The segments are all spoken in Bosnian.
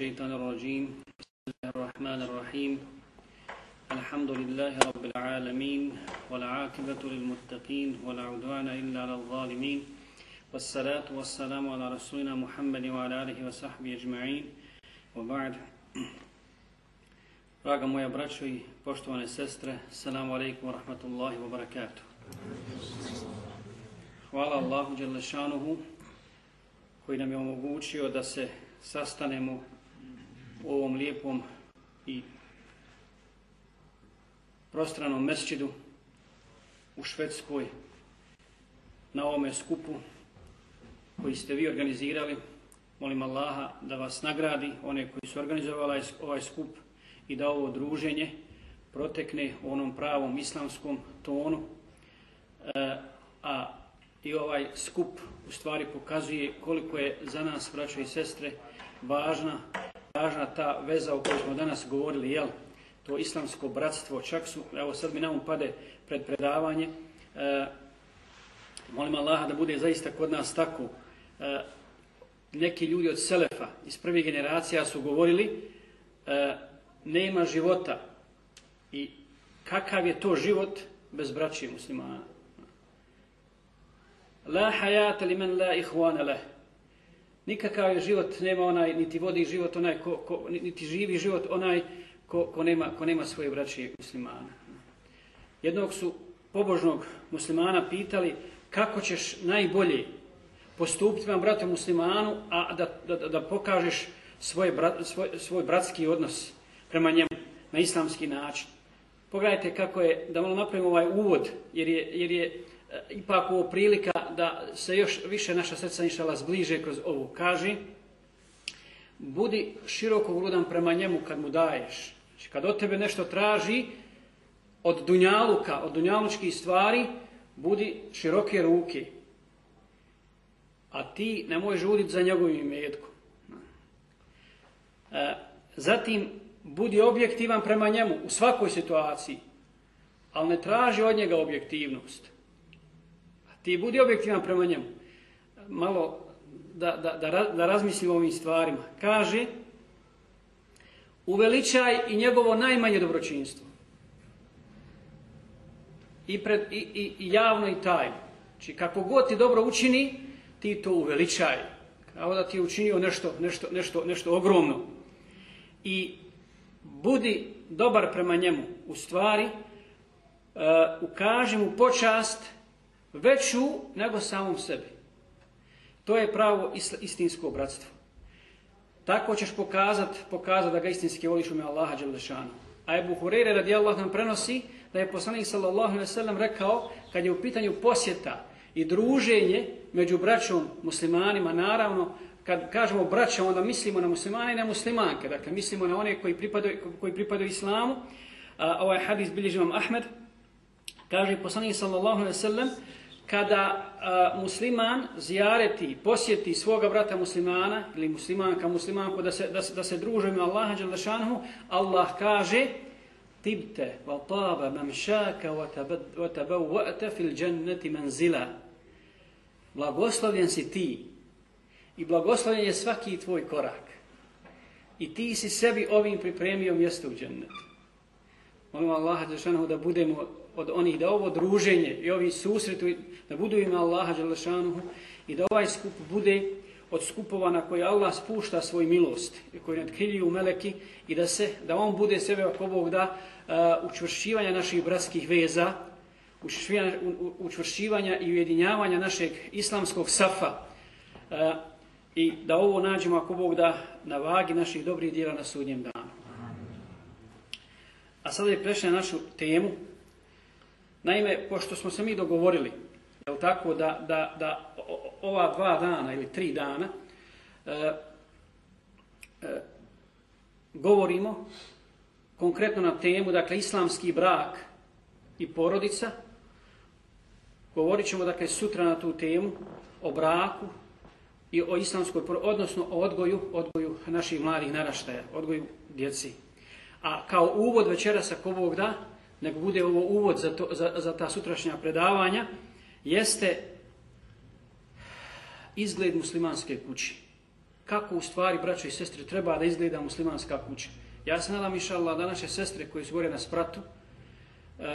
الشيطان الرجيم بسم الله الرحمن الرحيم الحمد لله رب العالمين والعاقبة للمتقين ولا عدوان إلا على الظالمين والصلاة والسلام على رسولنا محمد وعلى آله وصحبه أجمعين وبعد Draga moja braćo i poštovane sestre, salamu alaikum wa rahmatullahi wa barakatuh. Hvala Allahu Đelešanuhu koji nam je omogućio da se sastanemo u ovom lijepom i prostranom mesčidu u Švedskoj na ovome skupu koji ste vi organizirali. Molim Allaha da vas nagradi, one koji su organizovali ovaj, ovaj skup i da ovo druženje protekne u onom pravom islamskom tonu. E, a i ovaj skup u stvari pokazuje koliko je za nas, braćo i sestre, važna, važna ta veza o kojoj smo danas govorili, jel? To islamsko bratstvo, čak su, evo sad mi na um pade pred predavanje, e, molim Allaha da bude zaista kod nas tako. E, neki ljudi od Selefa iz prvih generacija su govorili e, nema života i kakav je to život bez braće muslimana. La hayata liman la ihwana leh. Nikakav je život nema onaj, niti vodi život onaj, ko, ko, niti živi život onaj ko, ko, nema, ko nema svoje braće muslimana. Jednog su pobožnog muslimana pitali kako ćeš najbolje postupiti vam bratu muslimanu, a da, da, da pokažeš svoj, brat, svoj, svoj bratski odnos prema njemu na islamski način. Pogledajte kako je, da malo napravimo ovaj uvod, jer je, jer je E, ipak ovo prilika da se još više naša srca inšala zbliže kroz ovo. Kaži, budi široko grudan prema njemu kad mu daješ. Znači, kad od tebe nešto traži, od dunjaluka, od dunjalučkih stvari, budi široke ruke. A ti ne možeš uditi za njegovim imetkom. E, zatim, budi objektivan prema njemu u svakoj situaciji, ali ne traži od njega objektivnost. Ti budi objektivan prema njemu. Malo da, da, da, da razmislimo o ovim stvarima. Kaže, uveličaj i njegovo najmanje dobročinstvo. I, pred, i, i, i javno i tajno. Znači, kako god ti dobro učini, ti to uveličaj. Kao da ti je učinio nešto, nešto, nešto, nešto ogromno. I budi dobar prema njemu. U stvari, uh, ukaži mu počast veću nego samom sebi. To je pravo istinsko bratstvo. Tako ćeš pokazat, pokazat da ga istinski voliš u me Allaha Đelešanu. A Ebu Hureyre radijallahu nam prenosi da je poslanik sallallahu alaihi sallam rekao kad je u pitanju posjeta i druženje među braćom muslimanima, naravno, kad kažemo braća, onda mislimo na muslimane i na muslimanke. Dakle, mislimo na one koji pripadaju, koji pripadaju islamu. A, ovaj hadis bilježi vam Ahmed. Kaže poslanik sallallahu alaihi sallam kada a, musliman zijareti, posjeti svoga brata muslimana ili muslimanka muslimanku da se, da se, da se druže mi Allaha Đalešanhu, Allah kaže tibte wa taba mamšaka wa tabawata fil dženneti manzila. Blagoslovljen si ti i blagoslovljen je svaki tvoj korak. I ti si sebi ovim pripremio mjesto u džennetu. Molim Allaha Đalešanhu da budemo od onih da ovo druženje i ovi susretu, da budu ima Allaha Đalešanuhu i da ovaj skup bude od skupova na koje Allah spušta svoj milost i koji nadkriljuju meleki i da se da on bude sebe ako Bog da uh, učvršćivanja naših bratskih veza u učvršćivanja i ujedinjavanja našeg islamskog safa uh, i da ovo nađemo ako Bog da na vagi naših dobrih djela na sudnjem danu. A sada je prešli na našu temu Naime, pošto smo se mi dogovorili, je tako, da, da, da ova dva dana ili tri dana e, e, govorimo konkretno na temu, dakle, islamski brak i porodica, govorit ćemo, dakle, sutra na tu temu o braku i o islamskoj odnosno o odgoju, odgoju naših mladih naraštaja, odgoju djeci. A kao uvod večeras, sa Bog da, nego bude ovo uvod za, to, za, za ta sutrašnja predavanja, jeste izgled muslimanske kući. kako u stvari, braćo i sestre, treba da izgleda muslimanska kuća. Ja se nadam, inša Allah, da naše sestre koje su gore na spratu, uh,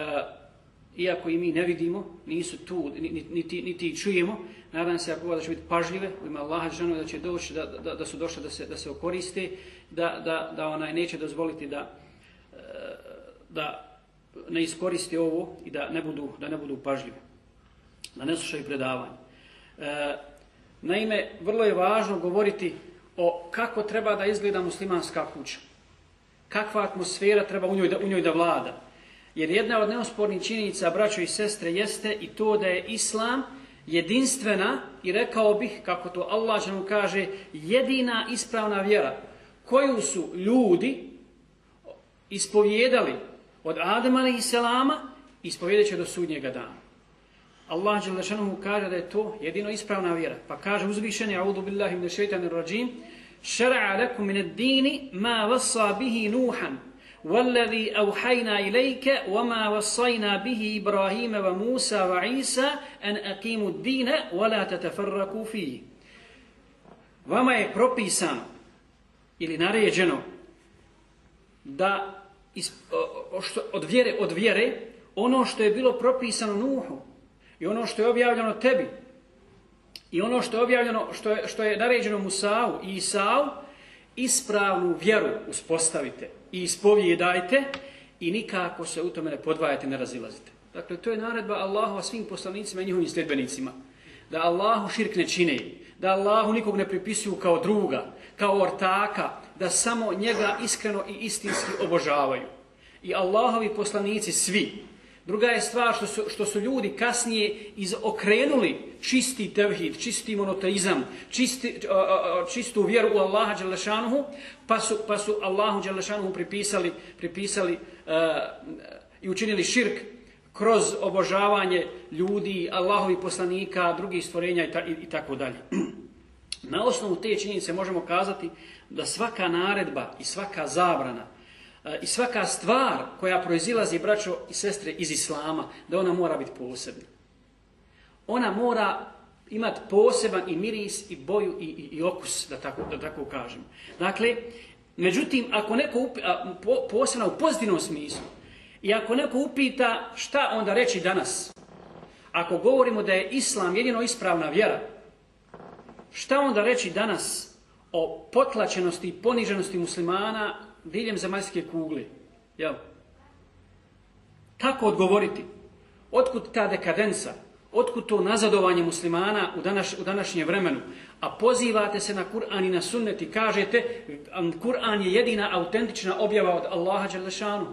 iako i mi ne vidimo, nisu tu, niti, niti čujemo, nadam se ako da će biti pažljive, u ima Allaha ženu da će doći, da, da, da su došle da se, da se okoriste, da, da, da onaj neće dozvoliti da, e, da ne iskoristi ovo i da ne budu, da ne budu pažljivi, da ne slušaju predavanje. E, naime, vrlo je važno govoriti o kako treba da izgleda muslimanska kuća. Kakva atmosfera treba u njoj da, u njoj da vlada. Jer jedna od neospornih činjenica, braćo i sestre, jeste i to da je Islam jedinstvena i rekao bih, kako to Allah će nam kaže, jedina ispravna vjera koju su ljudi ispovjedali od Adama i Selama, ispovjedat će do sudnjega dana. Allah Đelešanu kaže da je to jedino ispravna vjera. Pa kaže uzvišeni, audu billahi min šeitanir rajim, šara'a lakum min ad-dini ma vasa bihi nuhan, والذي أوحينا إليك وما وصينا به إبراهيم وموسى وعيسى أن أقيموا الدين ولا تتفرقوا فيه Vama je propisano ili naređeno da iz, o, što, od, vjere, od vjere ono što je bilo propisano Nuhu i ono što je objavljeno tebi i ono što je objavljeno što je, što je naređeno Musa'u i Isa'u ispravnu vjeru uspostavite i ispovjedajte i nikako se u tome ne podvajate, ne razilazite. Dakle, to je naredba Allahova svim poslanicima i njihovim sljedbenicima. Da Allahu širk ne čine, da Allahu nikog ne pripisuju kao druga, kao ortaka, da samo njega iskreno i istinski obožavaju. I Allahovi poslanici svi, Druga je stvar što su, što su ljudi kasnije izokrenuli čisti tevhid, čisti monoteizam, čisti, čistu vjeru u Allaha Đelešanuhu, pa su, pa su Allahu Đelešanuhu pripisali, pripisali uh, i učinili širk kroz obožavanje ljudi, Allahovi poslanika, drugih stvorenja i, ta, i, i tako dalje. Na osnovu te činjenice možemo kazati da svaka naredba i svaka zabrana e, i svaka stvar koja proizilazi, braćo i sestre, iz Islama, da ona mora biti posebna. Ona mora imati poseban i miris, i boju, i, i, i okus, da tako, da tako kažem. Dakle, međutim, ako neko upita, po, posebno u pozitivnom smislu, i ako neko upita šta onda reći danas, ako govorimo da je Islam jedino ispravna vjera, šta onda reći danas o potlačenosti i poniženosti muslimana diljem zemaljske kugle. Jel? Kako odgovoriti? Otkud ta dekadenca? Otkud to nazadovanje muslimana u, današ, u današnje vremenu? A pozivate se na Kur'an i na sunnet i kažete Kur'an je jedina autentična objava od Allaha Đalešanu.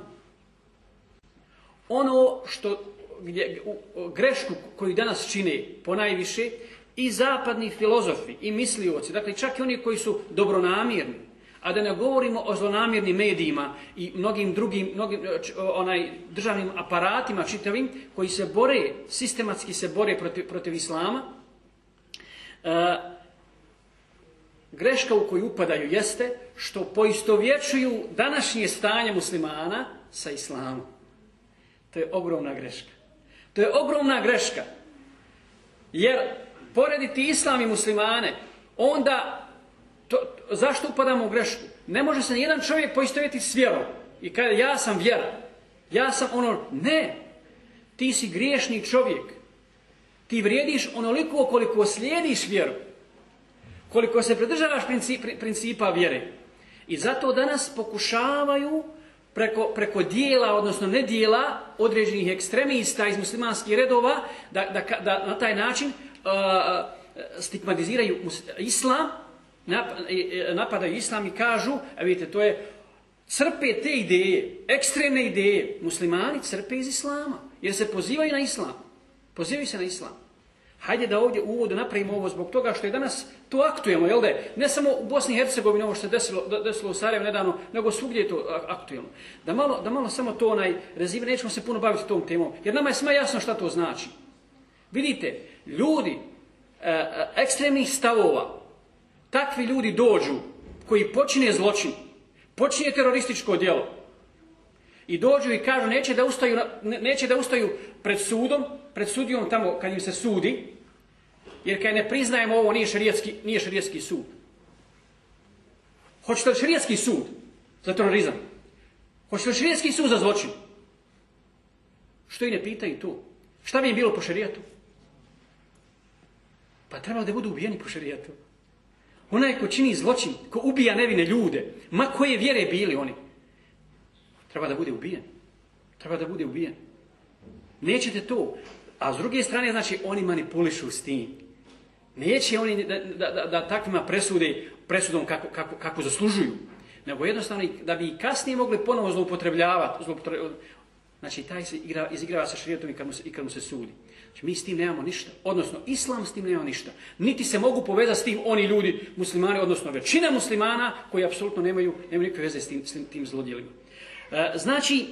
Ono što gdje, u, u, grešku koju danas čine ponajviše i zapadni filozofi i mislioci, dakle čak i oni koji su dobronamirni, A da ne govorimo o zlonamirnim medijima i mnogim drugim mnogim, onaj, državnim aparatima čitavim koji se bore, sistematski se bore protiv, protiv islama, e, greška u koju upadaju jeste što poistovječuju današnje stanje muslimana sa islamom. To je ogromna greška. To je ogromna greška. Jer porediti islam i muslimane, onda To, zašto upadamo u grešku? Ne može se jedan čovjek poistovjeti s vjerom. I kada ja sam vjera, ja sam ono, ne, ti si griješni čovjek. Ti vrijediš onoliko koliko slijediš vjeru. Koliko se pridržavaš princip, principa vjere. I zato danas pokušavaju preko, preko dijela, odnosno ne dijela, određenih ekstremista iz muslimanskih redova, da, da, da na taj način stigmatiziraju islam, napadaju islam i kažu, a vidite, to je, crpe te ideje, ekstremne ideje, muslimani crpe iz islama, jer se pozivaju na islam. Pozivaju se na islam. Hajde da ovdje uvodu napravimo ovo zbog toga što je danas to aktuelno, jel da? Ne samo u Bosni i Hercegovini ovo što se desilo, desilo u Sarajevo nedavno, nego svugdje je to aktuelno. Da malo, da malo samo to onaj rezime, nećemo se puno baviti tom temom, jer nama je sve jasno šta to znači. Vidite, ljudi e, e, ekstremnih stavova, takvi ljudi dođu koji počine zločin, počine terorističko djelo i dođu i kažu neće da ustaju, neće da ustaju pred sudom, pred sudijom tamo kad im se sudi, jer kad ne priznajemo ovo nije šarijetski, nije šarijetski sud. Hoćete li šarijetski sud za terorizam? Hoćete li šarijetski sud za zločin? Što i ne pitaju to? Šta bi im bilo po šarijetu? Pa treba da budu ubijeni po šerijatu. Onaj ko čini zločin, ko ubija nevine ljude, ma koje vjere bili oni, treba da bude ubijen. Treba da bude ubijen. Nećete to. A s druge strane, znači, oni manipulišu s tim. Neće oni da, da, da, da takvima presude presudom kako, kako, kako zaslužuju. Nego jednostavno da bi kasnije mogli ponovo zloupotrebljavati. zloupotrebljavati. Znači, taj se igra, izigrava sa šrijetom i kad, mu se, i kad mu se sudi. Znači, mi s tim nemamo ništa. Odnosno, islam s tim nema ništa. Niti se mogu povezati s tim oni ljudi, muslimani, odnosno većina muslimana koji apsolutno nemaju, nemaju nikakve veze s tim, s tim zlodjelima. E, znači,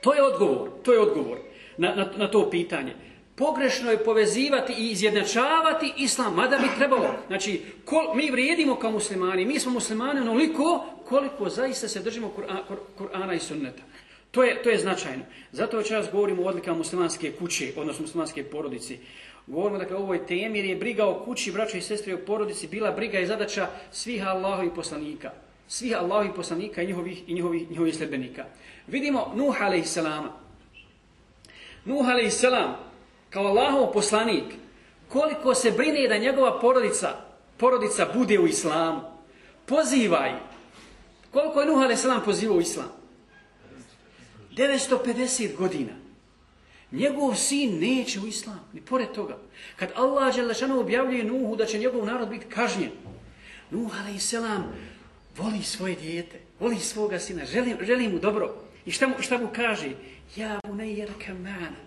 to je odgovor. To je odgovor na, na, na to pitanje. Pogrešno je povezivati i izjednačavati islam, mada bi trebalo. Znači, kol, mi vrijedimo kao muslimani, mi smo muslimani onoliko koliko zaista se držimo Kur'ana Kur, i sunneta. To je, to je značajno. Zato večeras govorimo o odlikama muslimanske kuće, odnosno muslimanske porodici. Govorimo dakle o ovoj temi jer je briga o kući, braćo i sestre o porodici bila briga i zadaća svih Allahovih poslanika. Svih Allahovih poslanika i njihovih, i njihovih, njihovih sljedbenika. Vidimo Nuh a.s. Nuh a.s. kao Allahov poslanik, koliko se brine da njegova porodica, porodica bude u islamu. Pozivaj. Koliko je Nuh a.s. pozivao u islamu? 950 godina. Njegov sin neće u islam, ni pored toga. Kad Allah Đelešanu objavljuje Nuhu da će njegov narod biti kažnjen, Nuh a.s. voli svoje dijete, voli svoga sina, želi, želi mu dobro. I šta mu, šta mu kaže? Ja bu ne jer mana.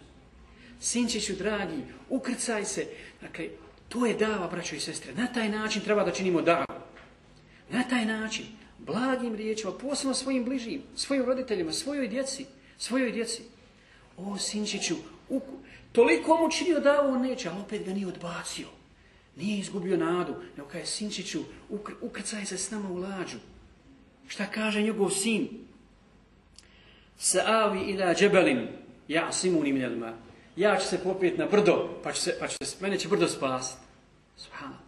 Sinčiću dragi, ukrcaj se. Dakle, to je dava, braćo i sestre. Na taj način treba da činimo davu. Na taj način, blagim riječima, posebno svojim bližim, svojim roditeljima, svojoj djeci svojoj djeci. O, sinčiću, uku, toliko mu činio da on neće, ali opet ga nije odbacio. Nije izgubio nadu, nego kaže, sinčiću, ukr, ukrcaj se s nama u lađu. Šta kaže njegov sin? Sa'avi ila džebelim, ja simuni minelma. Ja ću se popijeti na brdo, pa, će se, pa će se, mene će brdo spasiti. Subhanallah.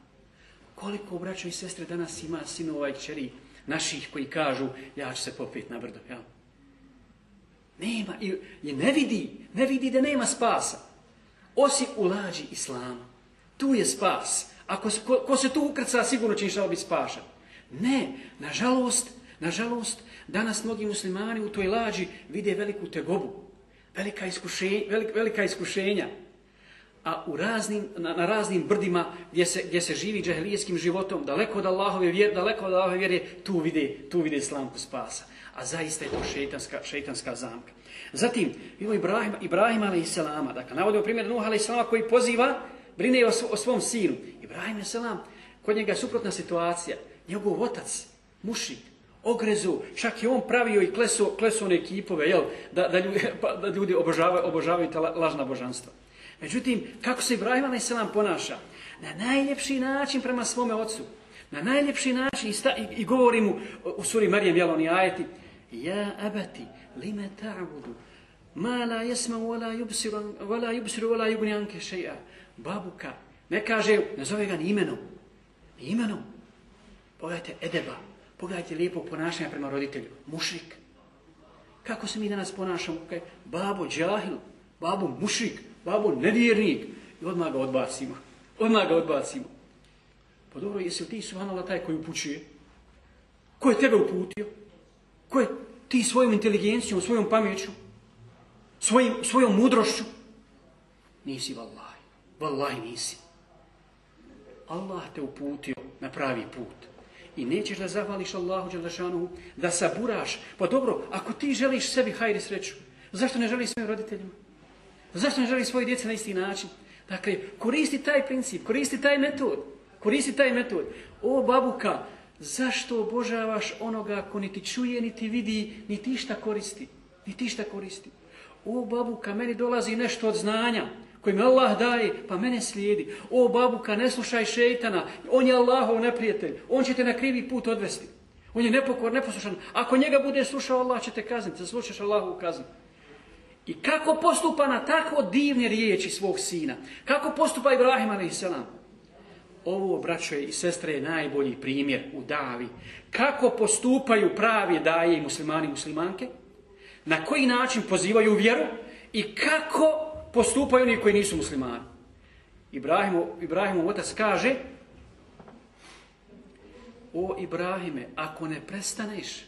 Koliko braćo i sestre danas ima sinova i čeri naših koji kažu, ja ću se popijeti na brdo. Jel? Nema, i, i ne vidi, ne vidi da nema spasa. Osim u lađi islama. Tu je spas. Ako ko, ko se tu ukrca, sigurno će inšao biti spašan. Ne, nažalost, nažalost, danas mnogi muslimani u toj lađi vide veliku tegobu. Velika, iskušenja, velika, velika iskušenja. A u raznim, na, na raznim brdima gdje se, gdje se živi džahelijskim životom, daleko od Allahove vjere, daleko od Allahove vjere, tu vide, tu vide slamku spasa a zaista je to šeitanska, šeitanska zamka. Zatim, bilo Ibrahim, Ibrahim a.s. Dakle, navodimo primjer Nuh a.s. koji poziva, brine o, o svom sinu. Ibrahim a.s. Kod njega je suprotna situacija. Njegov otac, mušik, ogrezu, čak i on pravio i kleso, kleso one ekipove, jel, da, da ljudi, pa, da ljudi obožavaju, obožavaju ta lažna božanstva. Međutim, kako se Ibrahim a.s. ponaša? Na najljepši način prema svome ocu. Na najljepši način i, sta, i, i govori mu u suri Marijem, jel, oni ajeti, Ja abati, lima ta'budu, ma la jesma, wala yubsiru, wala yubsiru, wala yubni anke šeja. Babuka, ne kaže, ne zove ga ni imenom. Ni imenom. Pogledajte edeba, pogledajte lijepog ponašanja prema roditelju. Mušrik. Kako se mi danas ponašamo? Okay. Babo džahil, babo mušrik, babo nevjernik. I odmah ga odbacimo. Odmah ga odbacimo. Pa dobro, jesi li ti subhanallah taj koji upućuje? Ko je tebe uputio? Ko je ti svojom inteligencijom, svojom pameću, svojim, svojom mudrošću? Nisi vallahi. Vallahi nisi. Allah te uputio na pravi put. I nećeš da zavališ Allahu Đalešanu, da saburaš. Pa dobro, ako ti želiš sebi hajri sreću, zašto ne želiš svojim roditeljima? Zašto ne želiš svoje djece na isti način? Dakle, koristi taj princip, koristi taj metod. Koristi taj metod. O babuka, zašto obožavaš onoga ko niti čuje, niti vidi, niti šta koristi? Niti šta koristi. O babuka, meni dolazi nešto od znanja koji mi Allah daje, pa mene slijedi. O babuka, ne slušaj šeitana, on je Allahov neprijatelj, on će te na krivi put odvesti. On je nepokor, neposlušan. Ako njega bude slušao, Allah će te kazniti, zaslušaš Allahovu kaznu. I kako postupa na tako divne riječi svog sina? Kako postupa Ibrahim a.s ovo, braćo i sestre, je najbolji primjer u davi. Kako postupaju pravi daje i muslimani i muslimanke, na koji način pozivaju vjeru i kako postupaju oni koji nisu muslimani. Ibrahimu, Ibrahimu otac kaže, o Ibrahime, ako ne prestaneš,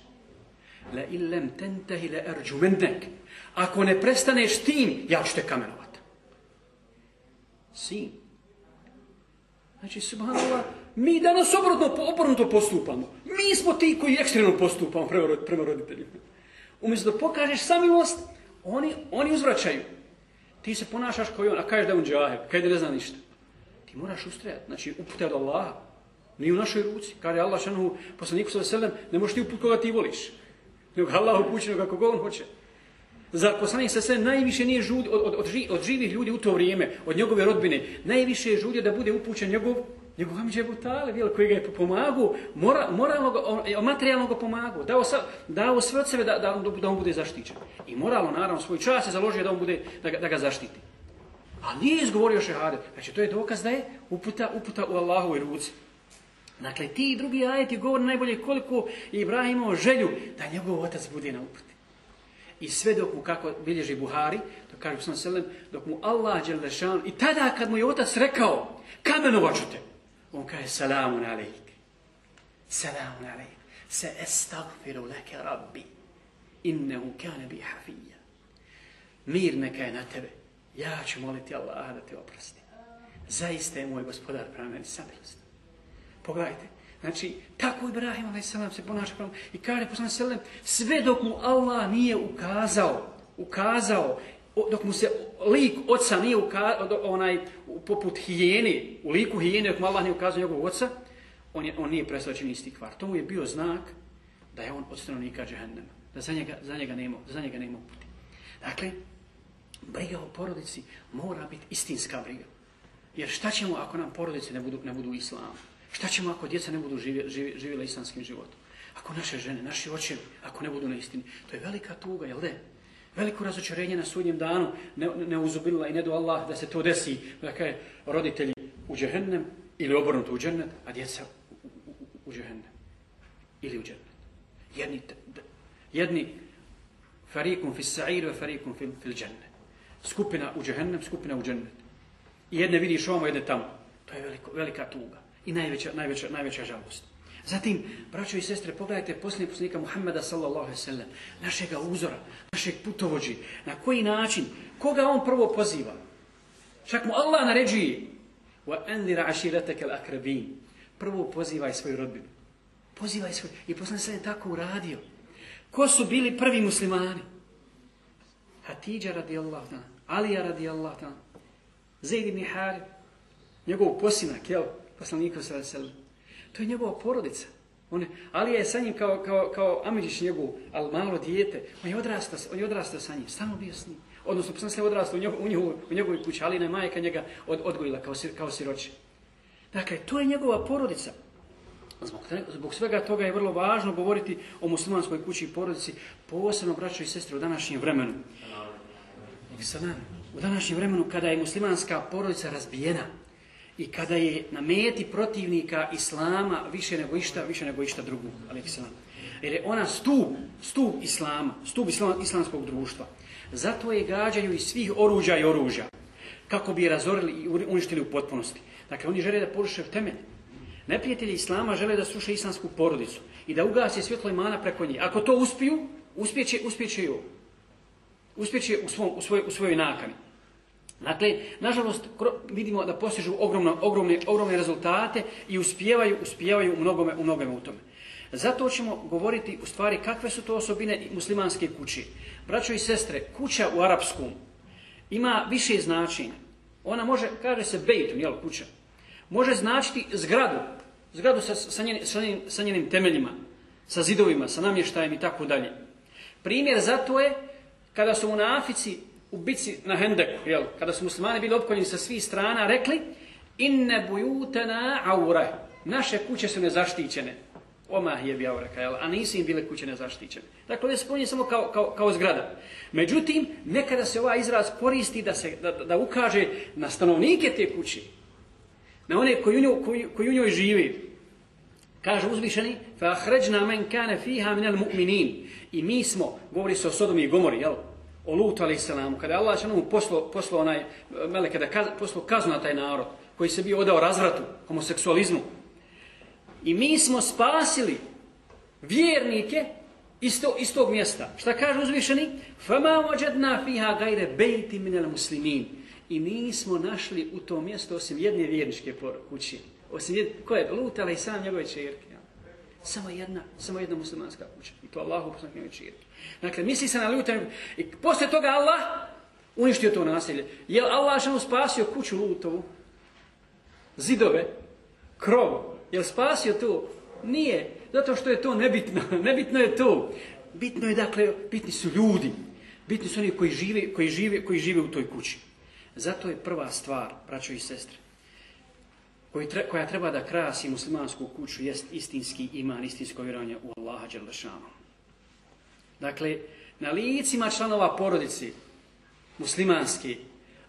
la illem tentahi la erđumennek, ako ne prestaneš tim, ja ću te kamenovat. Sin. Znači, subhanallah, mi danas obrnuto, obrnuto postupamo. Mi smo ti koji ekstremno postupamo prema, prema roditeljima. Umjesto da pokažeš samilost, oni, oni uzvraćaju. Ti se ponašaš koji on, a kažeš da je on džaheb, kaj da ne zna ništa. Ti moraš ustrajati, znači upute od Allaha. Nije u našoj ruci. Kada je Allah šanuhu poslaniku sa veselem, ne možeš ti uput koga ti voliš. Nego Allah upućeno kako god on hoće. Za poslanik se sve najviše nije žudi, od, od, od, od, živih ljudi u to vrijeme, od njegove rodbine, najviše je žudio da bude upućen njegov, njegov Amidže Butale, bijel, koji ga je pomagu, mora, moralno ga, materijalno ga pomagu, dao, sa, dao sve od sebe da, da, da, on bude zaštićen. I moralno, naravno, svoj čas je založio da on bude, da, da ga zaštiti. A nije izgovorio šehade. Znači, to je dokaz da je uputa, uputa u Allahovoj ruci. Dakle, ti drugi ajeti govori najbolje koliko je Ibrahim želju da njegov otac bude na uputi. I sve dok mu, kako bilježi Buhari, to kaže sam selem, dok mu Allah Đelešan, i tada kad mu je otac rekao, kamenovaću te, on kaže, salamun alejk, salamun alejk, se estagfiru leke rabbi, innehu kane bi hafija. Mir neka je na tebe, ja ću moliti Allah da te oprosti. Zaista je moj gospodar pramen samilost. Pogledajte. Znači, tako Ibrahim a.s. se ponaša prema i kaže poslana selem, sve dok mu Allah nije ukazao, ukazao, dok mu se lik oca nije ukazao, onaj, poput hijene, u liku hijene, dok mu Allah nije ukazao njegovog oca, on, je, on nije prestao čini isti kvar. To mu je bio znak da je on od stanovnika džehennema. Da za njega, za njega nema, za njega nema puti. Dakle, briga o porodici mora biti istinska briga. Jer šta ćemo ako nam porodice ne budu, ne budu islamu? Šta ćemo ako djeca ne budu živjeli, živjeli, islamskim životom? Ako naše žene, naši očevi, ako ne budu na istini? To je velika tuga, jel de? Veliko razočarenje na sudnjem danu ne, ne uzubila i ne do Allah da se to desi. Pa da kaže, roditelji u džehennem ili obrnuto u džennet, a djeca u, u, u džehennem. Ili u džennet. Jedni, jedni farikum fis ve farikum fil, fil džennet. Skupina u džehennem, skupina u džennet. I jedne vidiš ovamo, jedne tamo. To je veliko, velika tuga i najveća, najveća, najveća žalost. Zatim, braćo i sestre, pogledajte posljednje poslanika Muhammeda sallallahu alaihi sallam, našega uzora, našeg putovođi, na koji način, koga on prvo poziva? Čak mu Allah naređuje, wa andira الْأَكْرَبِينَ prvo pozivaj svoju rodbinu. Pozivaj svoju. i poslanik sallam tako uradio. Ko su bili prvi muslimani? Hatidja radijallahu ta'ala, Alija radijallahu ta'ala, Zaid ibn Harib, njegov posinak, jel? Poslanika sallallahu. To je njegova porodica. On je, ali je sa njim kao, kao, kao Amidžić njegov, ali malo dijete. On je odrastao, on je odrastao sa njim, stalno bio s njim. Odnosno, sam se odrastao u, njegov, u, njegov, u njegovoj kući, ali je majka njega od, odgojila kao, kao siroće. Dakle, to je njegova porodica. Zbog, zbog svega toga je vrlo važno govoriti o muslimanskoj kući i porodici, posebno braćo i sestre u današnjem vremenu. U današnjem vremenu kada je muslimanska porodica razbijena, i kada je na meti protivnika islama više nego išta, više nego išta drugu, alaihissalam. Jer je ona stup, stup islama, stup islam, islamskog društva. Zato je gađaju iz svih oruđa i oružja, kako bi je razorili i uništili u potpunosti. Dakle, oni žele da poruše temelj. Neprijatelji islama žele da sluše islamsku porodicu i da ugasi svjetlo imana preko njih. Ako to uspiju, uspjeće, uspjeće i ovo. Uspjeće u, svom, u, svoj, u svojoj nakani. Dakle, nažalost, vidimo da postižu ogromno, ogromne, ogromne rezultate i uspijevaju, uspijevaju u mnogome, u mnogome u tome. Zato ćemo govoriti u stvari kakve su to osobine muslimanske kuće. Braćo i sestre, kuća u arapskom ima više značenja. Ona može, kaže se bejtun, jel, kuća. Može značiti zgradu, zgradu sa, sa, njen, sa, njenim, sa njenim temeljima, sa zidovima, sa namještajem i tako dalje. Primjer za to je kada su munafici u bici na Hendeku, jel, kada su muslimani bili opkoljeni sa svih strana, rekli inne bujutena aure, naše kuće su nezaštićene. Omah je bi aureka, jel, a nisu im bile kuće nezaštićene. Dakle, ovdje se spominje samo kao, kao, kao zgrada. Međutim, nekada se ovaj izraz koristi da se da, da ukaže na stanovnike te kuće. na one koji u njoj, koji, koji u njoj živi. Kaže uzvišeni, fa ahređna men kane fiha minel mu'minin. I mi smo, govori se o Sodomi i Gomori, jel? O Lutu alaih salamu, kada je Allah što poslao, poslo, poslo onaj, e, meleke da kaz, poslo kaznu na taj narod, koji se bio odao razvratu, homoseksualizmu. I mi smo spasili vjernike iz, to, iz tog mjesta. Šta kaže uzvišeni? Fama ođedna fiha gajre bejti minel muslimin. I nismo našli u tom mjestu osim jedne vjerničke kuće. Osim jedne, ko je? Lutala i sam njegove čerke. Samo jedna, samo jedna muslimanska kuća. I to Allahu poslanik ne čerke. Dakle, misli se na luta. I posle toga Allah uništio to naselje. Jel Allah što spasio kuću lutovu? Zidove? Krov? Jel spasio to? Nije. Zato što je to nebitno. nebitno je to. Bitno je, dakle, bitni su ljudi. Bitni su oni koji žive, koji žive, koji žive u toj kući. Zato je prva stvar, braćo i sestre, koji tre, koja treba da krasi muslimansku kuću, jest istinski iman, istinsko vjerovanje u Allaha Đerlešanu. Dakle, na licima članova porodici muslimanski,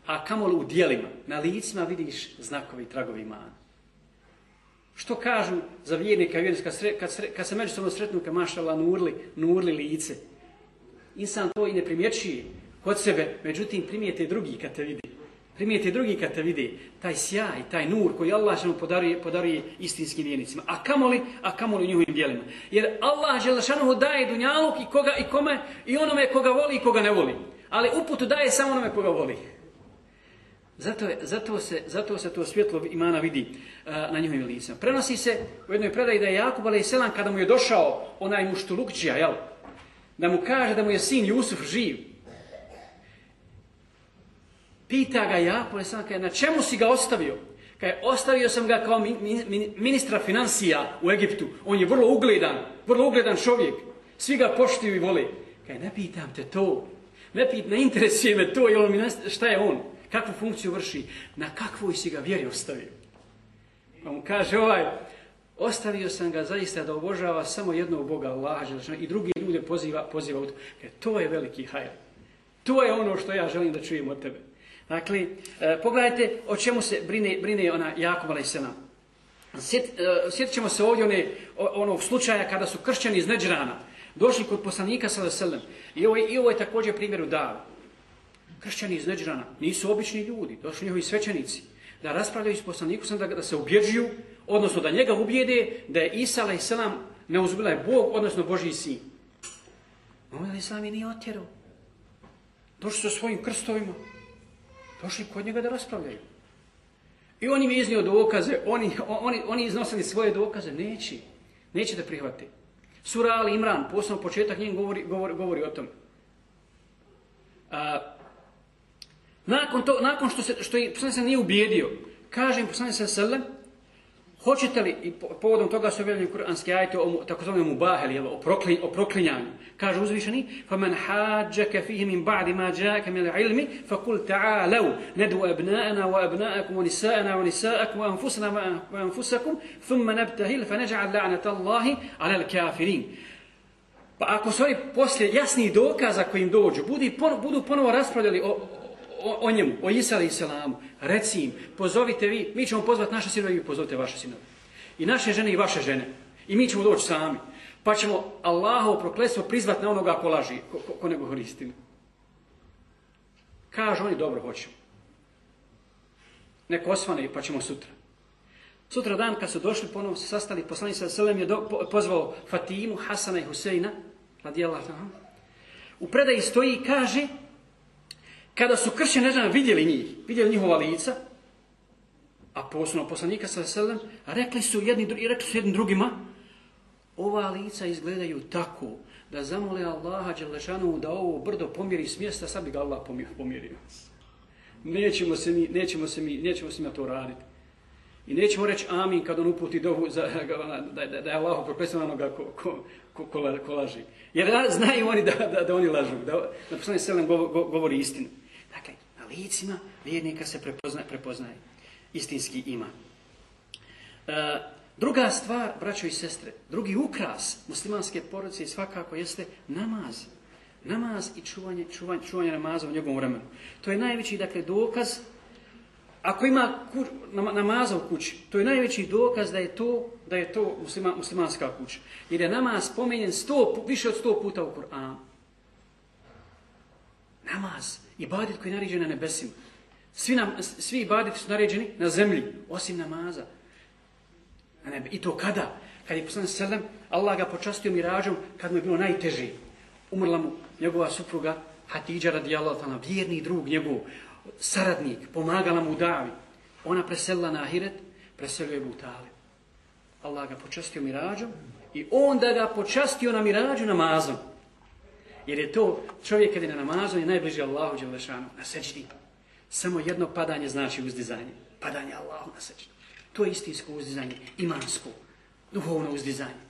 a kamol u dijelima, na licima vidiš znakovi, tragovi imana. Što kažu za vjernika i vjernika, kad, kad se međusobno sretnu, kad mašala nurli, nurli lice. Insan to i ne primjećuje kod sebe, međutim primijete drugi kad te vidi. Primijete drugi kad te vidi taj sjaj, taj nur koji Allah želešanu podaruje, podaruje istinskim vjernicima. A kamoli, a kamoli u njihovim dijelima. Jer Allah želešanu daje dunjaluk i, koga, i kome, i onome koga voli i koga ne voli. Ali uputu daje samo onome koga voli. Zato, je, zato, se, zato se to svjetlo imana vidi uh, na njihovim licima. Prenosi se u jednoj predaji da je Jakub ali kada mu je došao onaj muštulukđija, jel? Da mu kaže da mu je sin Jusuf živ. Pita ga ja, ali kaže, na čemu si ga ostavio? Kaže, ostavio sam ga kao ministra financija u Egiptu. On je vrlo ugledan, vrlo ugledan čovjek. Svi ga poštuju i vole. Kaže, ne pitam te to. Ne, pit, ne interesuje me to, jel mi šta je on? kakvu funkciju vrši, na kakvoj si ga vjeri ostavio. Pa mu kaže ovaj, ostavio sam ga zaista da obožava samo jednog Boga, Allaha, i drugi ljude poziva, poziva u to. E, to je veliki hajr. To je ono što ja želim da čujem od tebe. Dakle, e, pogledajte o čemu se brine, brine ona Jakub a.s. Sjet, e, sjetit ćemo se ovdje one, onog slučaja kada su kršćani iz Neđrana došli kod poslanika s.a.v. I ovo, I ovo je također primjer u Davu kršćani iz Neđrana, nisu obični ljudi, došli njihovi svećenici, da raspravljaju s poslanikom, da, da se ubjeđuju, odnosno da njega ubijede da je Isa a.s. neuzbila je Bog, odnosno Božji sin. Mohamed a.s. je nije otjerao. Došli su svojim krstovima, došli kod njega da raspravljaju. I on im je iznio dokaze, oni, oni, oni iznosili svoje dokaze, neće, neće da prihvati. Sura Ali Imran, posebno početak njim govori, govori, govori o tom. A, Nakon, to, nakon što, se, što je poslanik se nije ubijedio, kažem poslanik se sele, hoćete li, i povodom toga su objavljeni kuranski ajte o takozvanom mubaheli, o, proklin, o proklinjanju, kaže uzvišeni, فَمَنْ حَاجَّكَ فِيهِ مِنْ بَعْدِ مَا جَاكَ مِنَ الْعِلْمِ فَقُلْ تَعَالَوْ نَدْوَ أَبْنَاءَنَا وَأَبْنَاءَكُمْ وَنِسَاءَنَا وَنِسَاءَكُمْ وَأَنفُسَنَا وَأَنفُسَكُمْ ثُمَّ نَبْتَهِلْ فَنَجْعَلْ لَعْنَةَ اللَّهِ عَلَى الْكَافِرِينَ Pa ako su ovi poslije jasnih dokaza kojim dođu, budu, budu ponovo raspravljali o, o, o njemu, o Isa alaih selamu, reci im, pozovite vi, mi ćemo pozvati naše sinove i vi pozovite vaše sinove. I naše žene i vaše žene. I mi ćemo doći sami. Pa ćemo Allahovo prokletstvo prizvat na onoga ko laži, ko, ko, ko ne govori istinu. Kažu oni, dobro, hoćemo. Neko osvane pa ćemo sutra. Sutra dan kad su došli, ponovo se sastali, poslani sa Selem je do, po, pozvao Fatimu, Hasana i Huseina, radijallahu U predaji stoji i kaže, kada su kršćani nežana vidjeli njih, vidjeli njihova lica, a posebno poslanika sa selem, rekli su jedni, i rekli su jednim drugima, ova lica izgledaju tako da zamole Allaha Đelešanu da ovo brdo pomjeri s mjesta, sad bi ga Allah pomjerio. Nećemo se mi, nećemo se mi, nećemo se mi to raditi. I nećemo reći amin kad on uputi dovu za, da, da, da je Allah proklesan onoga ko, ko, ko, ko, ko laži. Jer znaju oni da, da, da oni lažu, da, da poslanik selem govori istinu. Licima vjernika se prepoznaje, prepoznaje istinski ima. E, druga stvar, braćo i sestre, drugi ukras muslimanske porodice svakako jeste namaz. Namaz i čuvanje, čuvanje, čuvanje namaza u njegovom vremenu. To je najveći dakle, dokaz Ako ima kuć, namaza u kući, to je najveći dokaz da je to da je to muslima, muslimanska kuća. Jer je namaz spomenjen sto, više od sto puta u Kur'anu. Namaz, ibadet koji je naređen na nebesima. Svi, nam, svi ibadeti su naređeni na zemlji, osim namaza. I to kada? Kad je poslan sallam, Allah ga počastio mirađom kad mu je bilo najteže. Umrla mu njegova supruga, Hatidža radijallahu ta'ala, vjerni drug njegov, saradnik, pomagala mu u davi. Ona preselila na Ahiret, preselio je Butali. Allah ga počastio mirađom i onda ga počastio na mirađu namazom. Jer je to čovjek kada je na namazu je najbliži Allahu Đelešanu na seđdi. Samo jedno padanje znači uzdizanje. Padanje Allahu na seđdi. To je istinsko uzdizanje, imansko, duhovno uzdizanje.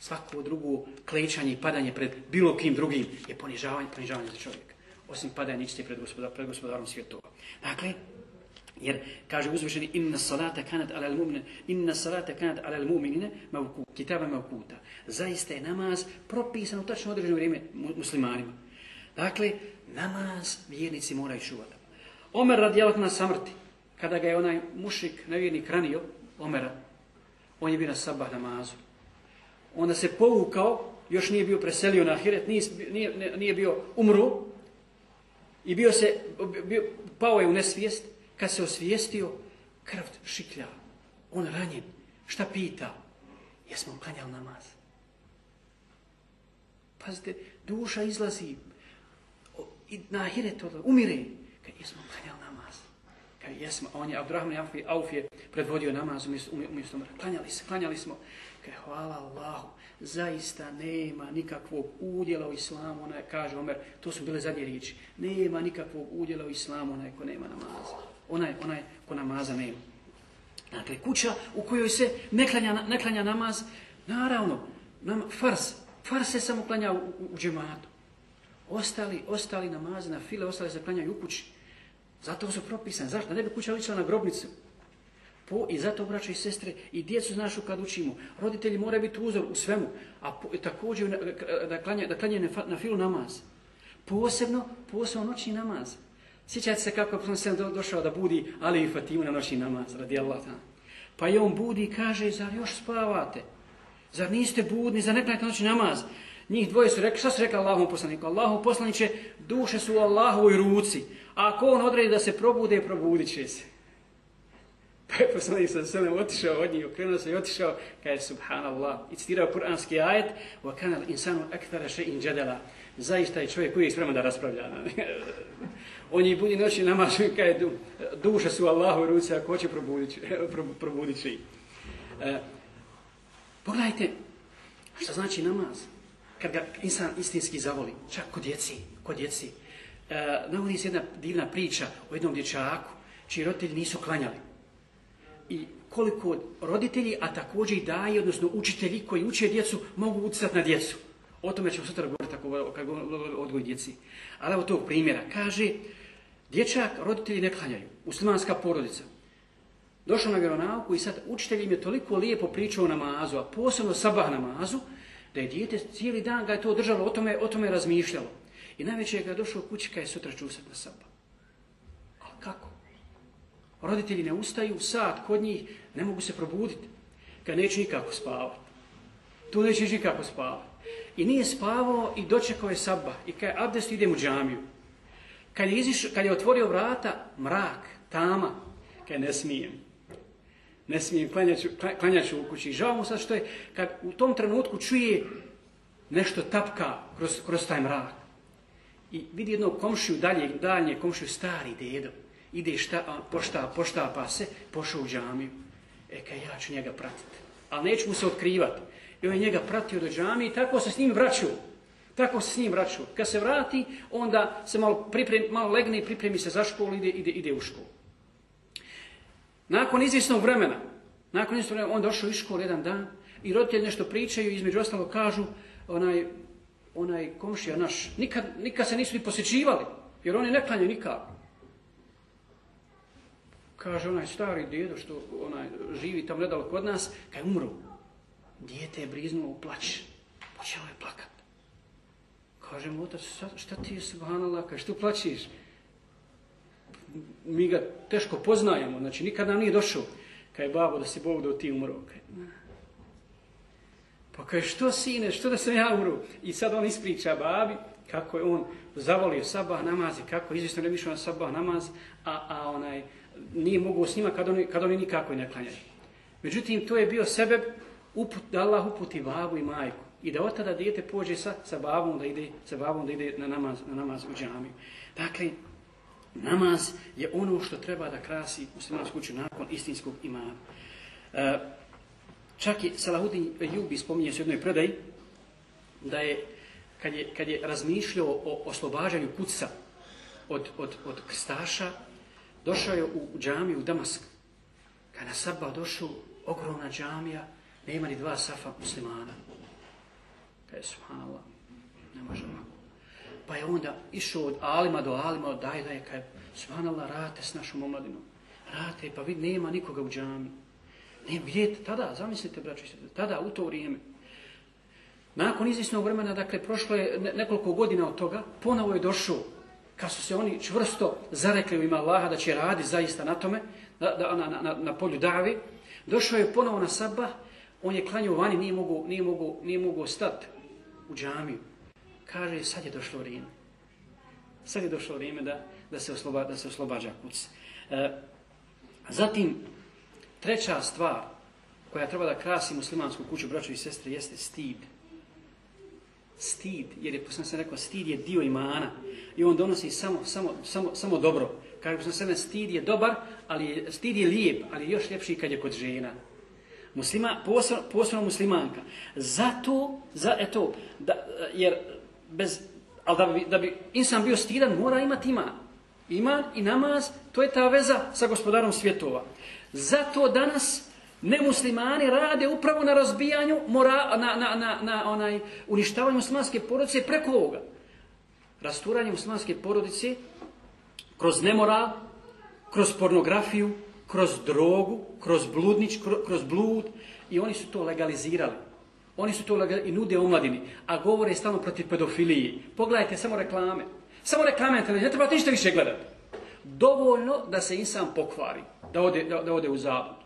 Svako drugo klečanje i padanje pred bilo kim drugim je ponižavanje, ponižavanje za čovjeka. Osim padanja ničite pred, gospodar, pred gospodarom svjetova. Dakle, jer kaže uzvišeni inna salata kanat ala al-mu'minin inna salata kanat ala al-mu'minina mavku kitaba mavkuta. zaista je namaz propisan u tačno određeno vrijeme muslimanima. Dakle namaz vjernici moraju čuvati. Omer radijallahu na samrti kada ga je onaj mušik nevjernik ranio Omera on je bio na sabah namazu. Onda se povukao, još nije bio preselio na Ahiret, nije, nije, nije bio umru, i bio se, bio, pao je u nesvijest, kad se osvijestio, krv šiklja, on ranjen, šta pita? Jesmo klanjali namaz? Pazite, duša izlazi i na Ahiret umire, kad jesmo klanjali namaz. Kad jesmo, on je, Abdurrahman Auf je predvodio namaz umjesto, umjesto Klanjali se, klanjali smo. Kaj hvala Allahu, zaista nema nikakvog udjela u islamu, ona kaže Omer, to su bile zadnje riječi, nema nikakvog udjela u islamu, onaj ko nema namaza. Onaj, onaj ko namaza nema. Dakle, kuća u kojoj se ne klanja, ne klanja namaz, naravno, nam, fars, fars se samo klanja u, u, u džematu. Ostali, ostali namaze na file, ostali se klanjaju u kući. Zato su propisane. Zašto? Ne bi kuća ličila na grobnicu. Po, I zato, braće i sestre, i djecu našu kad učimo, roditelji moraju biti uzor u svemu, a po, također e, e, da klanje, da klanje na filu namaz. Posebno, posebno noćni namaz. Sjećate se kako sam do, došao da budi Ali i Fatimu na noćni namaz, radi Allah. Pa i on budi i kaže, zar još spavate? Zar niste budni, zar ne klanjate noćni namaz? Njih dvoje su rekli, šta su rekli Allahom poslaniku? Allahom poslaniće, duše su u Allahovoj ruci. A ako on odredi da se probude, probudit će se. Pa je poslanik sa selem otišao od njih, okrenuo se i otišao, kaže subhanallah, i citirao kuranski ajet, wa kanal insanu akthara shay'in jadala. Zaista je čovjek koji je spreman da raspravlja. On je budi noći namaz, kaže du, duše su Allahu ruci, ako hoće probudit, probudit će. E, pogledajte, šta znači namaz? Kad ga insan istinski zavoli, čak kod djeci, kod djeci. E, navodi se jedna divna priča o jednom dječaku, čiji roditelji nisu klanjali i koliko roditelji, a također i daje, odnosno učitelji koji uče djecu, mogu utjecati na djecu. O tome ćemo sutra govoriti tako kad govorimo o odgoj djeci. Ali evo tog primjera. Kaže, dječak roditelji ne klanjaju, muslimanska porodica. Došao na vjeronauku i sad učitelj im je toliko lijepo pričao o namazu, a posebno sabah namazu, da je dijete cijeli dan ga je to držalo, o tome, o tome razmišljalo. I najveće ga je došao kući kada je sutra čusat na sabah. Ali kako? Roditelji ne ustaju, sad kod njih, ne mogu se probuditi. Kad neće nikako spavati. Tu neće nikako spavati. I nije spavao i dočekao je sabba. I kad je abdest idem u džamiju. Kad je, iziš, kad je otvorio vrata, mrak, tama, kad ne smijem. Ne smijem, klanjaću, klanjaću u kući. Žao mu sad što je, kad u tom trenutku čuje nešto tapka kroz, kroz taj mrak. I vidi jednog komšiju dalje, dalje komšiju, stari dedo ide šta, pošta, pošta pa se, pošao u džamiju. E, kaj ja ću njega pratiti. Ali neću mu se otkrivati. I on je njega pratio do džamije i tako se s njim vraćao. Tako se s njim račun. Kad se vrati, onda se malo, pripremi, malo legne i pripremi se za školu, ide, ide, ide u školu. Nakon izvjesnog vremena, nakon izvjesnog vremena, on došao iz škole jedan dan i roditelji nešto pričaju, i između ostalo kažu, onaj, onaj komšija naš, nikad, nikad se nisu ni posjećivali, jer oni ne klanjaju nikako kaže onaj stari djedo što onaj živi tamo nedalo kod nas, kaj umru. Dijete je briznuo u plać. Počeo je plakat. Kaže mu otac, šta ti je subhanallah, kaže, što plaćiš? mi ga teško poznajemo, znači nikad nam nije došao. Kaj babo da si Bog da ti umro. Kaj, pa kaže, što sine, što da sam ja umru? I sad on ispriča babi kako je on zavolio sabah namaz i kako izvisno ne na sabah namaz, a, a onaj nije mogu s njima kad oni, kad oni nikako ne klanjaju. Međutim, to je bio sebe uput, da Allah uputi babu i majku. I da od tada dijete pođe sa, sa babom da ide, sa babom da ide na namaz, na namaz u džamiju. Dakle, namaz je ono što treba da krasi muslimansku kuću nakon istinskog imana. E, čak i Salahudin Jubi spominje se u jednoj predaji da je kad je, kad je razmišljao o oslobađanju kuca od, od, od krstaša, došao je u džamiju u Damask. Kada na sabba došao, ogromna džamija, nema ni dva safa muslimana. Kaj subhanallah, ne možemo. Pa je onda išao od alima do alima, od dajda je, kaj subhanallah, rate s našom omladinom. Rate, pa vid, nema nikoga u džami. Ne, vidjeti, tada, zamislite, braći, tada, u to vrijeme. Nakon izvisnog vremena, dakle, prošlo je nekoliko godina od toga, ponovo je došao, kad su se oni čvrsto zarekli u ima Allaha da će radi zaista na tome, da, da, na, na, na polju davi, došao je ponovo na sabah, on je klanjao vani, nije mogu, nije mogu, nije mogu stati u džamiju. Kaže, sad je došlo vrijeme. Sad je došlo vrijeme da, da, se, osloba, da se oslobađa kuc. E, zatim, treća stvar koja treba da krasi muslimansku kuću, braćo i sestre, jeste stid. Stid, jer je, sam se rekao, stid je dio imana i on donosi samo, samo, samo, samo dobro. Kaže sam se stid je dobar, ali je, stid je lijep, ali je još ljepši kad je kod žena. Muslima, posebno, posebno muslimanka. Zato, za, eto, da, jer bez, ali da bi, da bi insan bio stidan, mora imati iman. Iman i namaz, to je ta veza sa gospodarom svjetova. Zato danas nemuslimani rade upravo na razbijanju, mora, na, na, na, na onaj, uništavanju muslimanske porodice preko ovoga. Rasturanje muslimanske porodice kroz nemoral, kroz pornografiju, kroz drogu, kroz bludnič, kroz blud i oni su to legalizirali. Oni su to legalizirali i nude omladini, a govore stalno protiv pedofilije. Pogledajte samo reklame. Samo reklame, ne treba ništa više gledati. Dovoljno da se insan pokvari, da ode, da, da ode u zabud.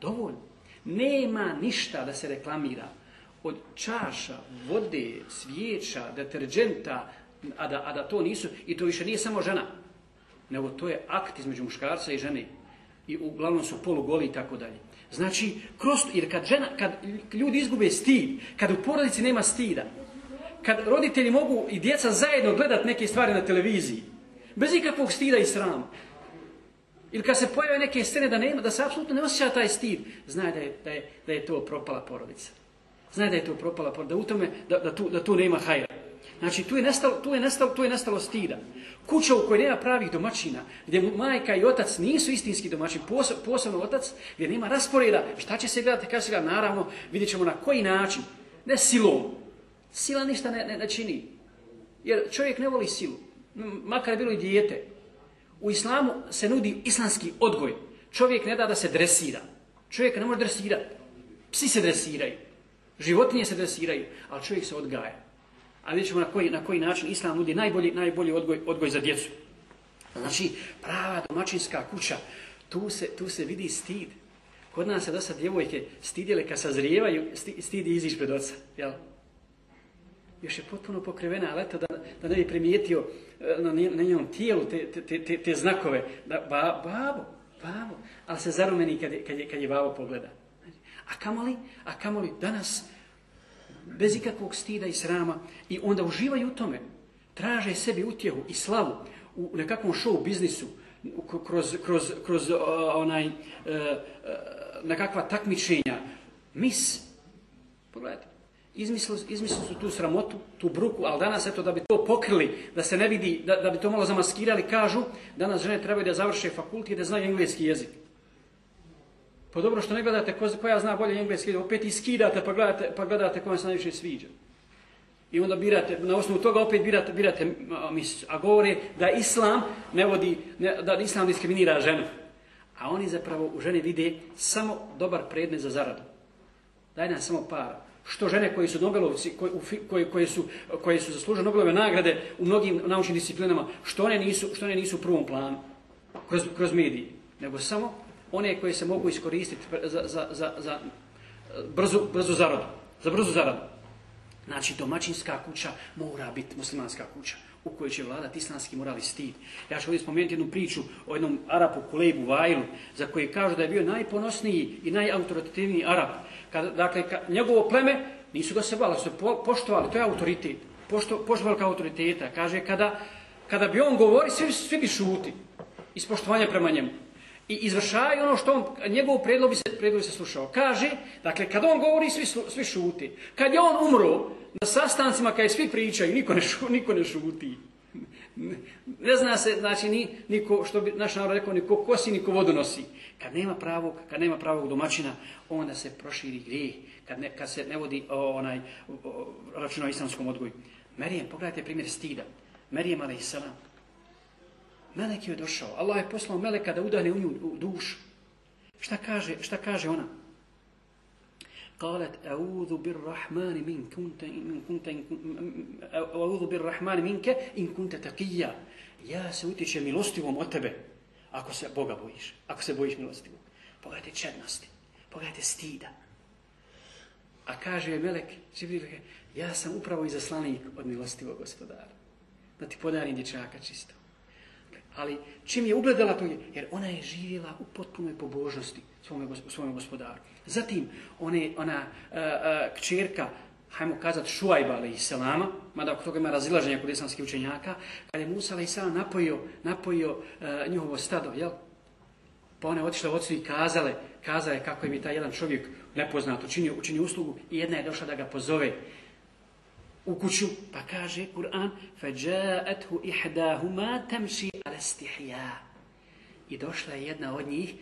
Dovoljno. Nema ništa da se reklamira od čaša, vode, svijeća, deterđenta, a da, a da to nisu, i to više nije samo žena, nego to je akt između muškarca i žene i uglavnom su polugoli i tako dalje. Znači, kroz, jer kad, žena, kad ljudi izgube stid, kad u porodici nema stida, kad roditelji mogu i djeca zajedno gledat neke stvari na televiziji, bez ikakvog stida i srama, ili kad se pojave neke scene da nema, da se apsolutno ne osjeća taj stid, znaje da je, da je, da je to propala porodica. Znaje da je to propala porodica, da, u tome, da, da, tu, da tu nema hajra. Znači, tu je nestalo, tu je nestalo, tu je nestalo stida. Kuća u kojoj nema pravih domaćina, gdje mu majka i otac nisu istinski domaćin, posebno otac, gdje nema rasporeda, šta će se gledati, kada se gleda, naravno, vidjet ćemo na koji način, ne silom. Sila ništa ne, ne, ne čini. Jer čovjek ne voli silu, makar je bilo i dijete. U islamu se nudi islamski odgoj. Čovjek ne da da se dresira. Čovjek ne može dresirati. Psi se dresiraju. Životinje se dresiraju, ali čovjek se odgaja a vidjet ćemo na koji, na koji način Islam nudi najbolji, najbolji odgoj, odgoj za djecu. Znači, prava domaćinska kuća, tu se, tu se vidi stid. Kod nas se do sad djevojke stidjele kad sazrijevaju, stidi iziš pred oca. Jel? Još je potpuno pokrivena, ali eto da, da ne bi primijetio eh, na, na njom tijelu te, te, te, te znakove. Da, ba, babo, babo. Ali se zarumeni kad je, kad je, kad je babo pogleda. A kamoli, a kamoli danas bez ikakvog stida i srama i onda uživaju u tome. Traže sebi utjehu i slavu u nekakvom show biznisu, kroz, kroz, kroz uh, onaj, uh, uh, nekakva takmičenja. Mis, pogledajte, izmislili, izmislili su tu sramotu, tu bruku, ali danas, eto, da bi to pokrili, da se ne vidi, da, da bi to malo zamaskirali, kažu, danas žene trebaju da završe fakultet i da znaju engleski jezik. Pa dobro što ne gledate ko, koja zna bolje engleski, opet iskidate pa gledate, pa gledate koja se najviše sviđa. I onda birate, na osnovu toga opet birate, birate mislicu. A govore da islam ne vodi, ne, da islam diskriminira ženu. A oni zapravo u žene vide samo dobar predmet za zaradu. Daj nam samo par. Što žene koje su Nobelovci, koje, koji, koje su, koje su zaslužili Nobelove nagrade u mnogim naučnim disciplinama, što one nisu, što one nisu u prvom planu. kroz, kroz medije, nego samo one koje se mogu iskoristiti za, za, za, za e, brzu, brzu zaradu. Za brzu zaradu. Znači, domaćinska kuća mora biti muslimanska kuća u kojoj će vladati islamski moral i stid. Ja ću ovdje spomenuti jednu priču o jednom Arapu, Kulejbu, Vajlu, za koji kažu da je bio najponosniji i najautoritativniji Arap. Kad, dakle, ka, njegovo pleme nisu ga se bali, su po, poštovali, to je autoritet. Pošto, poštovali kao autoriteta. Kaže, kada, kada bi on govori, svi, svi bi šuti. Iz poštovanja prema njemu. I izvršaju ono što on, njegov predlog bi se, predlog bi se slušao. Kaže, dakle, kad on govori, svi, svi šuti. Kad je on umro, na sastancima, kad je svi pričaju, niko ne, šu, niko ne šuti. Ne zna se, znači, ni, niko, što bi naš narod rekao, niko kosi, niko vodu nosi. Kad nema pravog, kad nema pravog domaćina, onda se proširi grijeh. Kad, ne, kad se ne vodi o, onaj račun o islamskom odgoju. Merijem, pogledajte primjer stida. Merijem, ali i salam. Melek je došao. Allah je poslao Meleka da udane u nju u dušu. Šta kaže, šta kaže ona? قالت أعوذ بالرحمن منك كنت إن كنت أعوذ بالرحمن منك إن كنت تقيا Ja se utječem milostivom od tebe, ako se Boga bojiš, ako se bojiš milostivom. Pogledajte čednosti, pogledajte stida. A kaže je Melek, ja sam upravo izaslanik od milostivog gospodara. Da ti podarim dječaka čisto. Ali čim je ugledala to je, jer ona je živjela u potpunoj pobožnosti svome, svome gospodaru. Zatim one, ona uh, uh, kćerka, hajmo kazati Šuajba alaih selama, mada oko toga ima razilaženja kod islamskih učenjaka, kad je Musa alaih salam napojio, napojio uh, njihovo stado, jel? Pa one otišle od i kazale, kazale kako je mi taj jedan čovjek nepoznat učinio, učinio uslugu i jedna je došla da ga pozove u kuću, pa kaže Kur'an فَجَاءَتْهُ إِحْدَاهُمَا تَمْشِي عَلَى اسْتِحْيَا I došla je jedna od njih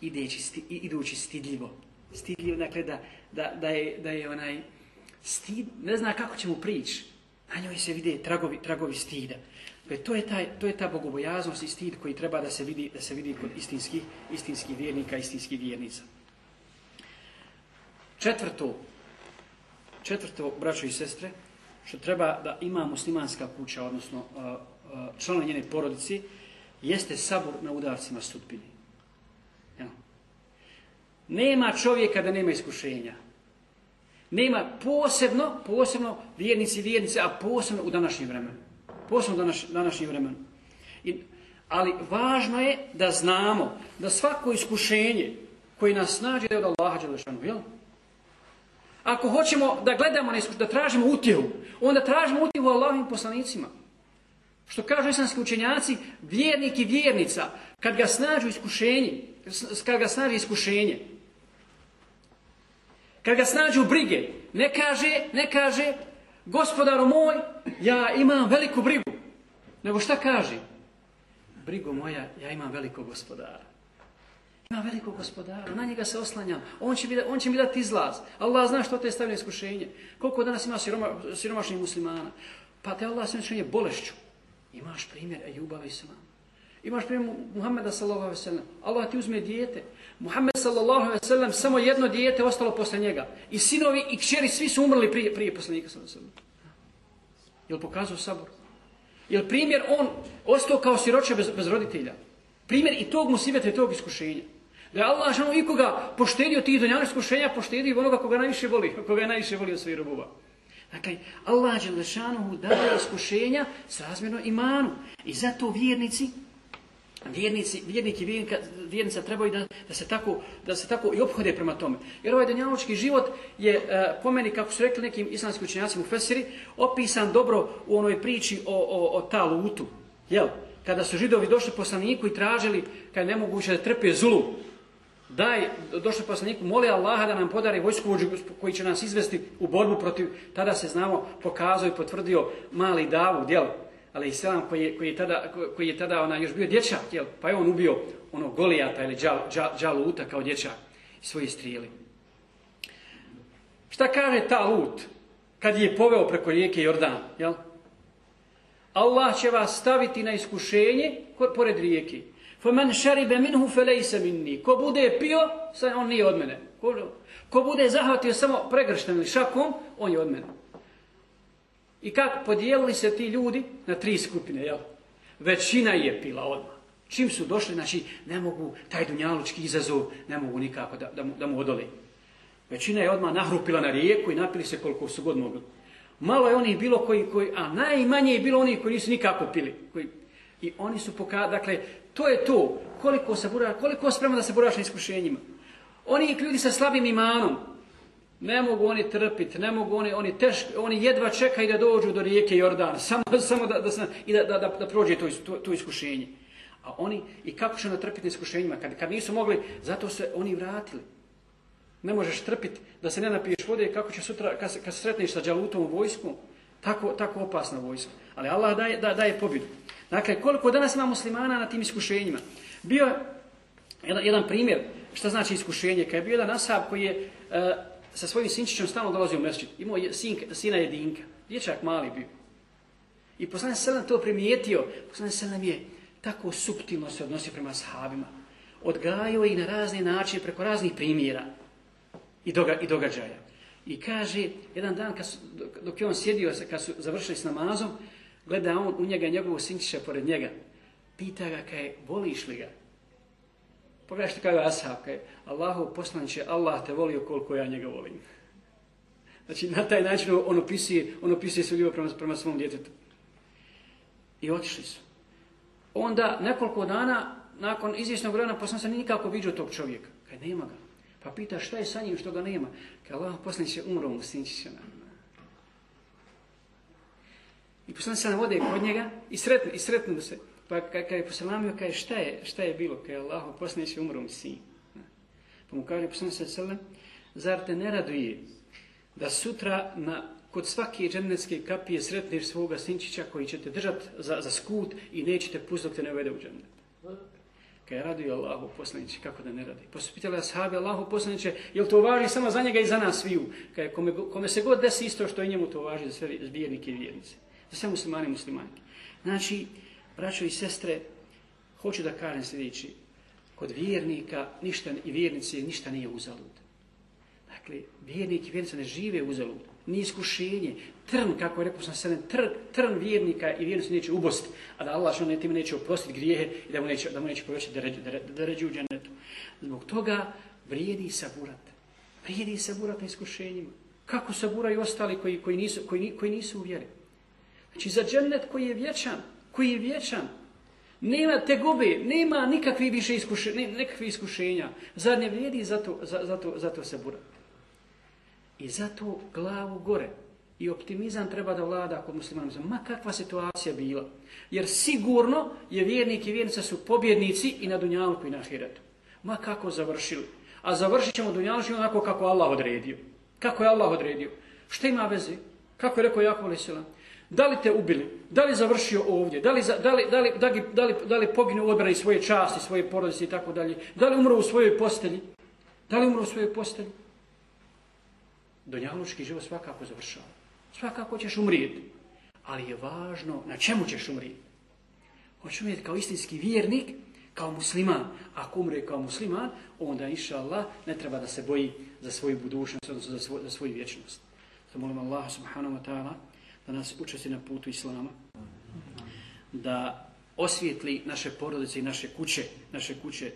ideći, sti, idući stidljivo. Stidljivo, dakle, da, da, da, je, da je onaj stid, ne zna kako će mu prići. Na njoj se vide tragovi, tragovi stida. Dakle, to je, taj, to je ta bogobojaznost i stid koji treba da se vidi, da se vidi kod istinskih, istinskih vjernika, istinskih vjernica. Četvrto, četvrto, braćo i sestre, što treba da ima muslimanska kuća, odnosno člana članovi njene porodici, jeste sabor na udarcima sudbini. Ja. Nema čovjeka da nema iskušenja. Nema posebno, posebno vjernici i vjernice, a posebno u današnjem vremenu. Posebno u današ, današnjem vremenu. I, ali važno je da znamo da svako iskušenje koje nas snađe da je od Allaha Đelešanu, jel? Ako hoćemo da gledamo na iskušenje, da tražimo utjehu, onda tražimo utjehu Allahovim poslanicima. Što kažu islamski učenjaci, vjernik i vjernica, kad ga snađu iskušenje, kad ga snađu iskušenje, kad ga snađu brige, ne kaže, ne kaže, gospodaru moj, ja imam veliku brigu. Nego šta kaže? Brigo moja, ja imam veliko gospodara. Ima velikog gospodara, na njega se oslanjam. On će, mi, on će mi dati izlaz. Allah zna što te stavlja iskušenje. Koliko danas ima siroma, siromašnih muslimana. Pa te Allah sve iskušenje bolešću. Imaš primjer Ejuba i Imaš primjer Muhammeda sallallahu alaihi sallam. Allah ti uzme dijete. Muhammed sallallahu alaihi sallam, samo jedno dijete ostalo posle njega. I sinovi i kćeri svi su umrli prije, prije poslanika sallallahu alaihi sallam. Jel pokazao sabor? Jel primjer on ostao kao siroče bez, bez roditelja? Primjer i tog musibeta i tog iskušenja. Da je Allah žano ikoga poštedio tih donjavnih iskušenja, poštedio onoga koga najviše voli, koga je najviše volio svih robova. Dakle, Allah Đelešanuhu daje iskušenja s razmjerno imanu. I zato vjernici, vjernici, vjerniki, vjernika, vjernica trebaju da, da, se tako, da se tako i obhode prema tome. Jer ovaj danjaločki život je, e, po meni, kako su rekli nekim islamskim učenjacima u Fesiri, opisan dobro u onoj priči o, o, o talutu. Jel? Kada su židovi došli poslaniku i tražili, kada je nemoguće da trpe zulu, daj, došli poslaniku, moli Allaha da nam podari vojsku koji će nas izvesti u borbu protiv, tada se znamo, pokazao i potvrdio mali davu, djel, ali i selam koji je, koji je tada, koji je tada ona, još bio dječak, jel, pa je on ubio ono golijata ili džal, džal, džaluta kao dječak svoje strijeli. Šta kaže ta lut kad je poveo preko rijeke Jordan, jel? Allah će vas staviti na iskušenje pored rijeke. فَمَنْ شَرِبَ مِنْهُ فَلَيْسَ مِنِّي Ko bude pio, on nije od mene. Ko, ko bude zahvatio samo pregrštem ili šakom, on je od mene. I kako podijelili se ti ljudi na tri skupine, jel? Većina je pila odmah. Čim su došli, znači, ne mogu, taj dunjalučki izazov, ne mogu nikako da, da, mu, da mu odoli. Većina je odmah nahrupila na rijeku i napili se koliko su god mogli. Malo je onih bilo koji, koji a najmanje je bilo onih koji nisu nikako pili. Koji, I oni su pokazali, dakle, to je to, koliko, se bura, koliko spremno da se buraš na iskušenjima. Oni ljudi sa slabim imanom, ne mogu oni trpiti, ne mogu oni, oni teški, oni jedva čekaju da dođu do rijeke Jordan, samo, samo da, da, i da, da, da, da prođe to, to, to iskušenje. A oni, i kako će natrpiti iskušenjima, kad, kad nisu mogli, zato se oni vratili. Ne možeš trpiti da se ne napiješ vode, kako će sutra, kad, kad sretneš sa džalutom u vojsku, tako, tako opasna vojska. Ali Allah daje, da, daje pobjedu. Dakle, koliko danas ima muslimana na tim iskušenjima. Bio jedan, jedan primjer, šta znači iskušenje, kad je bio jedan asab koji je uh, sa svojim sinčićom stalno dolazio u mesčit. Imao je sin, sina jedinka, dječak mali bio. I poslane Selam to primijetio, poslane Selam je tako subtilno se odnosio prema sahabima. Odgajao i na razne načine, preko raznih primjera i, doga, i događaja. I kaže, jedan dan kad su, dok je on sjedio, kad su završili s namazom, gleda on u njega njegovog sinčića pored njega. Pita ga, kaj, voliš li ga? Pogledaj što kaže Ashab, kaj, Allahu poslanče, Allah te volio koliko ja njega volim. Znači, na taj način on opisuje, on opisuje svoj ljubav prema, prema svom djetetu. I otišli su. Onda, nekoliko dana, nakon izvjesnog vremena, poslan se nikako vidio tog čovjeka. Kaj, nema ga. Pa pita šta je sa njim što ga nema. Kaj, Allah poslanče, umro mu sinčića nam. I poslanik se vode kod njega i sretnu, i sretnu se. Pa kad je poselamio, kaže šta je, šta je bilo? Kaže Allah, poslanik će umro mi sin. Pa mu kaže poslanik se selem, zar te ne raduje da sutra na, kod svake džennetske kapije sretneš svoga sinčića koji će te držati za, za skut i nećete pustiti dok te ne uvede u džennet. Kaj raduje Allahu poslaniće, kako da ne radi. Pa su pitali ashabi Allahu poslaniće, je to važi samo za njega i za nas sviju? Kaj kome, kome se god desi isto što i njemu to važi za sve vjernike i vjernice za sve muslimane i muslimanke. Znači, braćo i sestre, hoću da kažem sljedeći, kod vjernika ništa, i vjernice ništa nije uzalud. Dakle, vjernik i vjernica ne žive uzalud. Ni iskušenje, trn, kako je rekao sam sedem, trn, trn vjernika i vjernica neće ubosti, a da Allah što ne time neće oprostiti grijehe i da mu neće, da mu neće povećati da, ređu, da, da ređu u džennetu. Zbog toga vrijedi saburat. Vrijedi saburat na iskušenjima. Kako saburaju ostali koji, koji, nisu, koji, koji nisu u vjeri? Znači za džennet koji je vječan, koji je vječan, nema te gube, nema nikakvih više iskušenja, nekakvih iskušenja. Zar ne vrijedi zato, zato, zato se bura? I zato glavu gore i optimizam treba da vlada kod muslimana. Ma kakva situacija bila. Jer sigurno je vjernik i vjernica su pobjednici i na Dunjalku i na Hiretu. Ma kako završili. A završit ćemo Dunjalku onako kako Allah odredio. Kako je Allah odredio? Šta ima veze? Kako je rekao Jakov Lisila? Da li te ubili? Da li završio ovdje? Da li, da li, da li, da li, da li, da li poginuo u odbrani svoje časti, svoje porodice i tako dalje? Da li umro u svojoj postelji? Da li umro u svojoj postelji? Donjalučki život svakako završava. Svakako ćeš umrijeti. Ali je važno na čemu ćeš umrijeti. Hoćeš umrijeti kao istinski vjernik, kao musliman. Ako umre kao musliman, onda inša Allah ne treba da se boji za svoju budućnost, odnosno za, svoj, za svoju vječnost. Zamolim molim Allah subhanahu wa ta'ala da nas učesti na putu Islama, da osvijetli naše porodice i naše kuće, naše kuće e,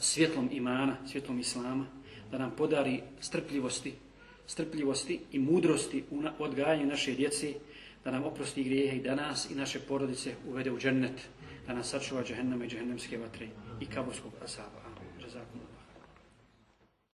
svjetlom imana, svjetlom Islama, da nam podari strpljivosti, strpljivosti i mudrosti u odgajanju naše djece, da nam oprosti grijehe i da nas i naše porodice uvede u džennet, da nas sačuva džehennama i džehennemske vatre i kaburskog asaba.